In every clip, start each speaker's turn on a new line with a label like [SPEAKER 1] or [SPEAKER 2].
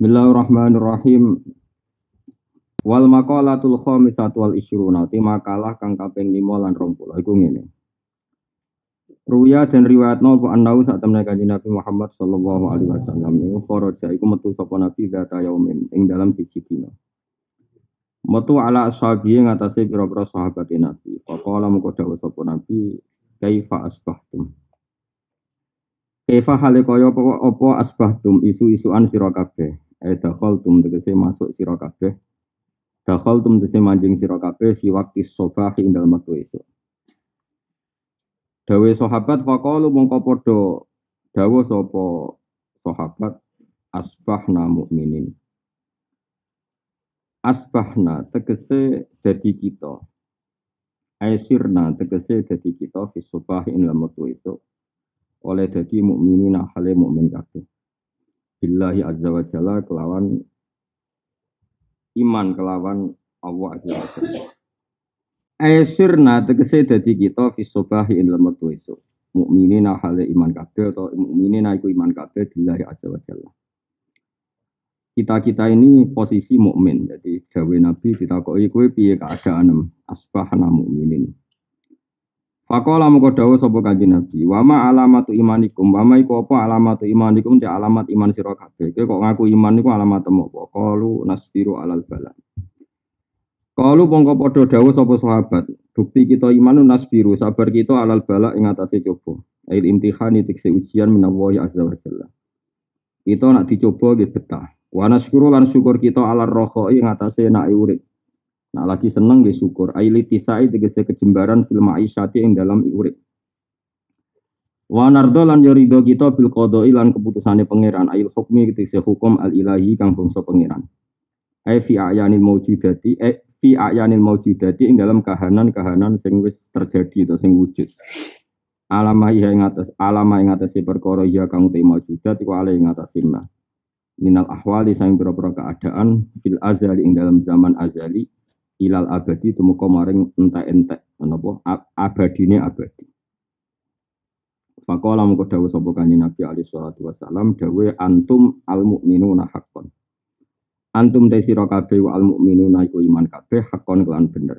[SPEAKER 1] Bismillahirrahmanirrahim. Wal maqalatul khamisatu wal isyruna ti makalah kang kaping 5 lan 20 iku ngene. Ruya dan riwayat nopo annau saat temen kanjeng Nabi Muhammad sallallahu alaihi wasallam iku kharaja iku metu sapa Nabi data yaumin ing dalam siji dina. Metu ala ashabi ngatasé pira-pira sahabat Nabi. Faqala mengko dawuh sapa Nabi, "Kaifa asbahtum?" Kaifa hale kaya apa asbahtum isu-isuan sira kabeh. Eh dakhaltum tegese masuk sira kabeh. Dakhaltum tegese manjing sira kabeh fi waqti sobah ing dalem wektu esuk. Dawe sahabat faqalu mongko padha dawuh sapa sahabat asbahna mukminin. Asbahna tegese dadi kita. Aisirna tegese dadi kita fi sobah ing dalem wektu esuk. Oleh dadi mukminin hale mukmin kabeh. Billahi azza wa jalla kelawan iman kelawan Allah azza wa jalla. Aisirna tegese dadi kita fi sobahi ing dalam wektu esuk. Mukminin hale iman kabeh atau mukminin iku iman kabeh billahi azza wa jalla. Kita-kita ini posisi mukmin. Jadi dawe Nabi ditakoki kowe piye keadaan asbahna mukminin. Fakola mengko dawuh sapa Kanjeng Nabi, "Wa ma alamatu imanikum? Wa ma iku apa alamatu imanikum? Te alamat iman sira kabeh. Kowe kok ngaku iman niku alamat? Qalu nasbiru alal bala. Qalu mongko padha dawuh sapa sahabat, bukti kita iman nasbiru, sabar kita alal bala ing atase coba. Ail imtihani tikse ujian minallahi azza wa jalla. Kita nak dicoba nggih betah. Wa lan syukur kita alal roho ing atase nak urip. Nah lagi seneng di syukur. Aili tisai tegese kejembaran fil ma'isyati ing dalam urip. Wa nardo lan yorido kita bil qada'i lan keputusane pangeran ail hukmi tegese hukum al ilahi kang bangsa pangeran. Ai fi ayanil maujudati eh fi ayanil maujudati ing dalam kahanan-kahanan sing wis terjadi atau sing wujud. Alama iya ing atas alama ing atas perkara iya kang te maujudat iku ale ing atas. Minal ahwali sang pira-pira keadaan fil azali ing dalam zaman azali ilal abadi tumeka maring entek-entek napa abadine abadi. Faqala mengko dawuh sapa kanjeng Nabi alaihi salatu wasalam dawuh antum al mukminuna haqqan. Antum te sira wa al mukminuna iku iman kabeh haqqan kelan bener.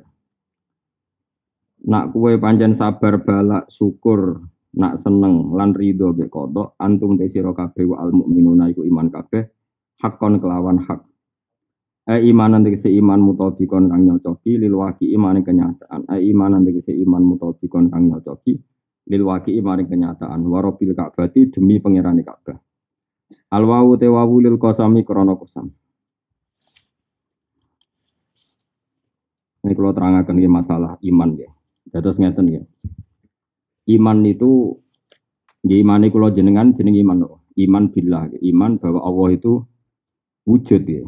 [SPEAKER 1] Nak kue pancen sabar balak syukur nak seneng lan ridho be kodok antum te sira wa al mukminuna iku iman kabeh haqqan kelawan hak E imanan tegese iman mutobikon kang nyocoki lil waki iman kenyataan. Imanan tegese iman mutobikon kang nyocoki lil waki iman kenyataan. Warobil ka'bati demi pangerane Ka'bah. Al wawu te wawu lil kosami krana kosam. Ini kalau terangkan ini masalah iman ya. Terus ngeten ya. Iman itu di iman itu jenengan jeneng iman Iman billah, iman bahwa Allah itu wujud ya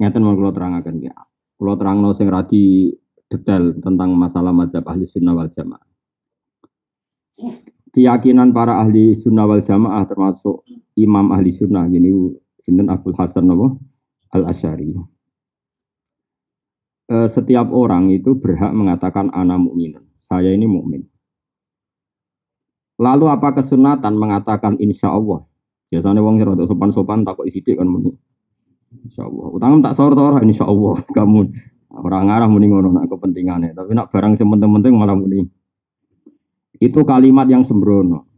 [SPEAKER 1] Ngeten mau kalau terangkan ya. Kalau terang sing radi detail tentang masalah mazhab ahli sunnah wal jamaah. Keyakinan para ahli sunnah wal jamaah termasuk imam ahli sunnah gini sinten Abdul Hasan Nawawi al Asyari. E, setiap orang itu berhak mengatakan anak mukmin. Saya ini mukmin. Lalu apa kesunatan mengatakan insya Allah? Biasanya wong sopan-sopan takut isi kan muni. Insya Allah. Utang tak sahur sahur insya Allah kamu orang ngarah muni ngono nak kepentingannya. Tapi nak barang yang penting-penting malah muni. Itu kalimat yang sembrono.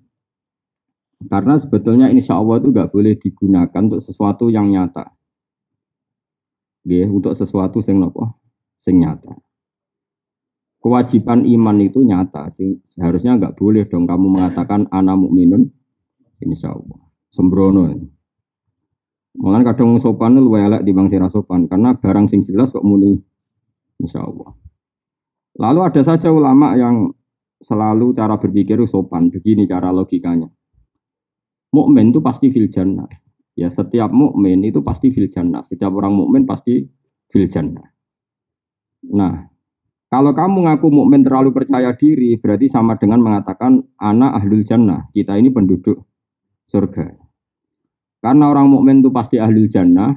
[SPEAKER 1] Karena sebetulnya insya Allah itu nggak boleh digunakan untuk sesuatu yang nyata. Ya, untuk sesuatu yang nopo, sing nyata. Kewajiban iman itu nyata. Seharusnya nggak boleh dong kamu mengatakan anak mukminun insya Allah. Sembrono. Malah kadang sopan lu elek di bang sira sopan karena barang sing jelas kok muni insya Allah. Lalu ada saja ulama yang selalu cara berpikir sopan, begini cara logikanya. Mukmin itu pasti fil jannah. Ya setiap mukmin itu pasti fil jannah. Setiap orang mukmin pasti fil jannah. Nah, kalau kamu ngaku mukmin terlalu percaya diri, berarti sama dengan mengatakan anak ahlul jannah. Kita ini penduduk surga. Karena orang mukmin itu pasti ahli jannah,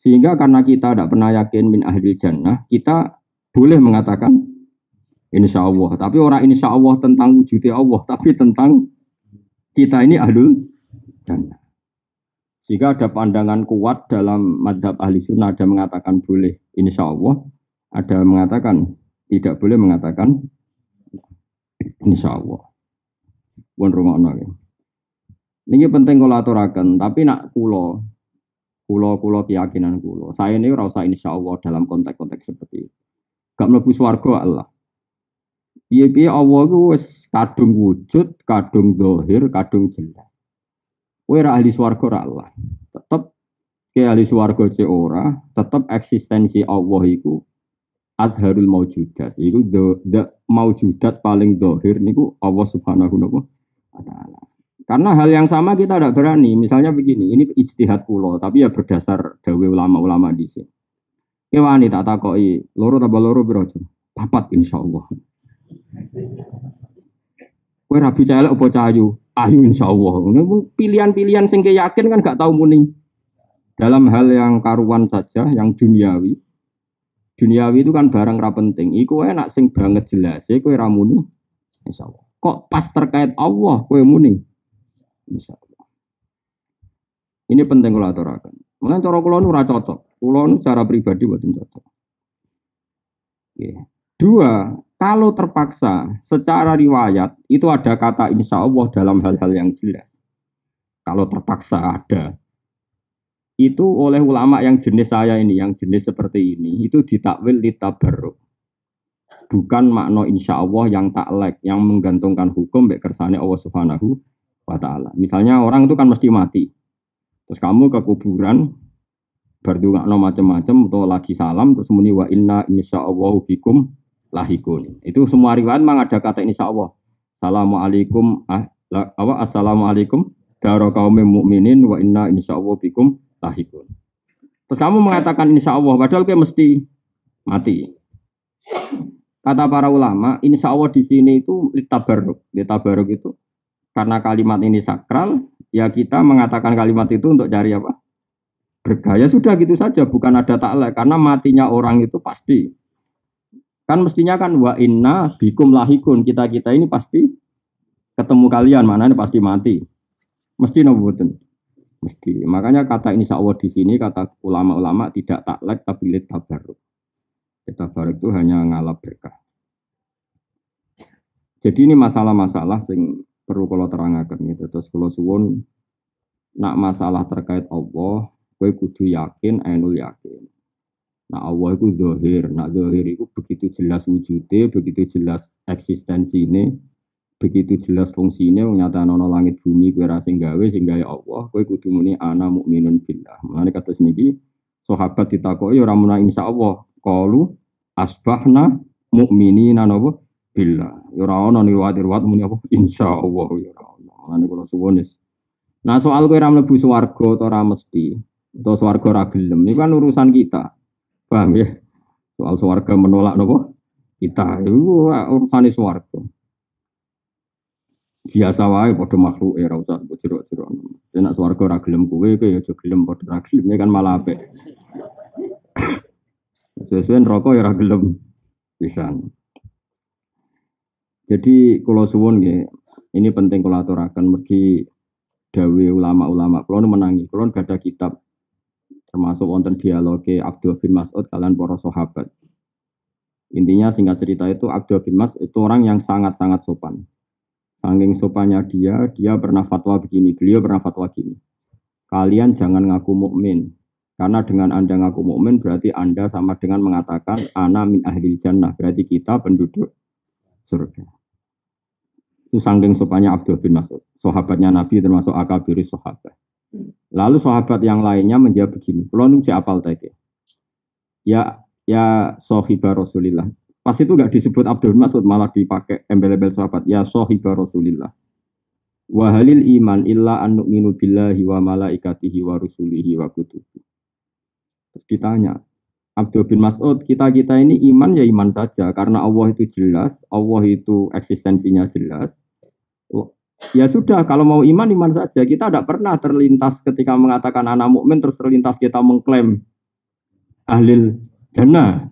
[SPEAKER 1] sehingga karena kita tidak pernah yakin min ahli jannah, kita boleh mengatakan insya Allah. Tapi orang insya Allah tentang wujudnya Allah, tapi tentang kita ini ahli jannah. Jika ada pandangan kuat dalam madhab ahli sunnah ada mengatakan boleh, insya Allah. Ada mengatakan tidak boleh mengatakan insya Allah. Pun rumah ya. Ini penting kalau aturakan, tapi nak kulo, kulo kulo keyakinan kulo. Saya ini rasa insya Allah dalam konteks-konteks seperti itu. Gak melebu swarga Allah. Iya Allah kadung wujud, kadung dohir, kadung jelas. Kowe ra ahli swarga Allah. Tetep ke ahli swarga ce ora, tetep eksistensi Allah iku adharul maujudat. Iku the, the maujudat paling dohir niku Allah Subhanahu wa taala. Karena hal yang sama kita tidak berani. Misalnya begini, ini ijtihad pulau, tapi ya berdasar dawe ulama-ulama di sini. Kewani tak takoi, loro tambah loro berapa? Papat insya Allah. Kue rabi celek apa cahayu? Ayu insya Allah. Pilihan-pilihan sing yakin kan gak tahu muni. Dalam hal yang karuan saja, yang duniawi. Duniawi itu kan barang ra penting. Iku enak sing banget jelas. Kue ramuni. Insya Allah. Kok pas terkait Allah kue muni? Allah. Ini penting kalau aturakan. Mungkin cara kulo nu cocok. Kulo nu cara pribadi buatin cocok. Dua, kalau terpaksa secara riwayat itu ada kata insya Allah dalam hal-hal yang jelas. Kalau terpaksa ada. Itu oleh ulama yang jenis saya ini, yang jenis seperti ini, itu ditakwil litabaruk. Bukan makna insya Allah yang taklek, yang menggantungkan hukum baik kersane Allah subhanahu wa ta'ala. Misalnya orang itu kan mesti mati. Terus kamu ke kuburan, berdua macam-macam, atau lagi salam, terus muni wa inna insya Allah bikum lahikun. Itu semua riwayat memang ada kata insya Allah. Assalamualaikum ah, apa assalamualaikum daro kaum mukminin wa inna insya Allah bikum lahikun. Terus kamu mengatakan insya Allah padahal kayak mesti mati. Kata para ulama, insya Allah di sini itu litabaruk. Litabaruk itu karena kalimat ini sakral, ya kita mengatakan kalimat itu untuk cari apa? Bergaya sudah gitu saja, bukan ada taklek. Karena matinya orang itu pasti. Kan mestinya kan wa inna bikum lahikun. Kita-kita ini pasti ketemu kalian, mana ini pasti mati. Mesti nobutin. Mesti. Makanya kata ini Allah di sini kata ulama-ulama tidak taklek tapi lit tabaruk. Tabaruk itu hanya ngalap berkah. Jadi ini masalah-masalah sing perlu kalau terangkan gitu. Terus kalau suwun nak masalah terkait Allah, gue kudu yakin, ainul yakin. Nah Allah itu dohir, nah dohir itu begitu jelas wujudnya, begitu jelas eksistensi ini, begitu jelas fungsinya, nyata nono langit bumi kue rasing gawe sehingga ya Allah, kue kudu muni ana mukminun billah. Mengenai kata sini, sahabat ditakoi orang muna insya Allah, kalu asbahna mukminina nopo billah. Ya ora ana riwayat-riwayat muni apa insya Allah ya ora ana. Mengenai kalau suwonis. Nah soal kue swarga atau ora mesti, atau swarga ora gelem, ini kan urusan kita. Paham ya? Soal suarga menolak nopo? Kita itu urusan suarga. Biasa wae pada makhluk era usah jeruk-jeruk. Nek suarga ora gelem kowe kowe ya gelem padha ora gelem kan malah apik. Sesuai rokok ya ora gelem pisan. Jadi kalau suwun ya, ini penting kalau aturakan mergi dawe ulama-ulama. Kalau menangi, kalau gak ada kitab termasuk wonten dialog Abdul bin Mas'ud kalian para sahabat. Intinya singkat cerita itu Abdul bin Mas'ud itu orang yang sangat-sangat sopan. Saking sopannya dia, dia pernah fatwa begini, beliau pernah fatwa gini. Kalian jangan ngaku mukmin, karena dengan Anda ngaku mukmin berarti Anda sama dengan mengatakan ana min ahli jannah, berarti kita penduduk surga. Itu saking sopannya Abdul bin Mas'ud, sahabatnya Nabi termasuk akabiri sahabat. Lalu sahabat yang lainnya menjawab begini, kalau apal tadi. Ya, ya sohibah Rasulillah. Pas itu nggak disebut Abdul Masud, malah dipakai embel-embel sahabat. Ya sohibah Rasulillah. Wahalil iman illa an nu'minu billahi wa malaikatihi wa rusulihi wa kutubi. Terus ditanya, Abdul bin Mas'ud, kita-kita ini iman ya iman saja. Karena Allah itu jelas, Allah itu eksistensinya jelas. Ya sudah, kalau mau iman iman saja. Kita tidak pernah terlintas ketika mengatakan anak mukmin terus terlintas kita mengklaim ahlil jannah.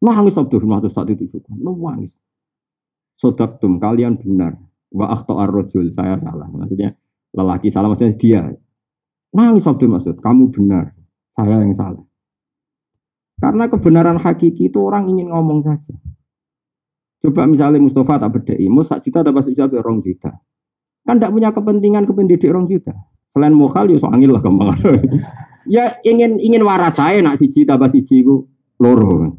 [SPEAKER 1] Nangis Abdul Masud saat itu juga. Nangis. Sodaktum, kalian benar. Wa ar saya salah. Maksudnya lelaki salah, maksudnya dia. Nangis Abdul Masud, kamu benar, saya yang salah. Karena kebenaran hakiki itu orang ingin ngomong saja. Coba misalnya Mustafa tak berdei, mau sak juta dapat sejauh orang juta. Kan tidak punya kepentingan kependidik orang juta. Selain mokal ya soangil lah gampang. ya ingin ingin waras saya nak siji tambah siji loro.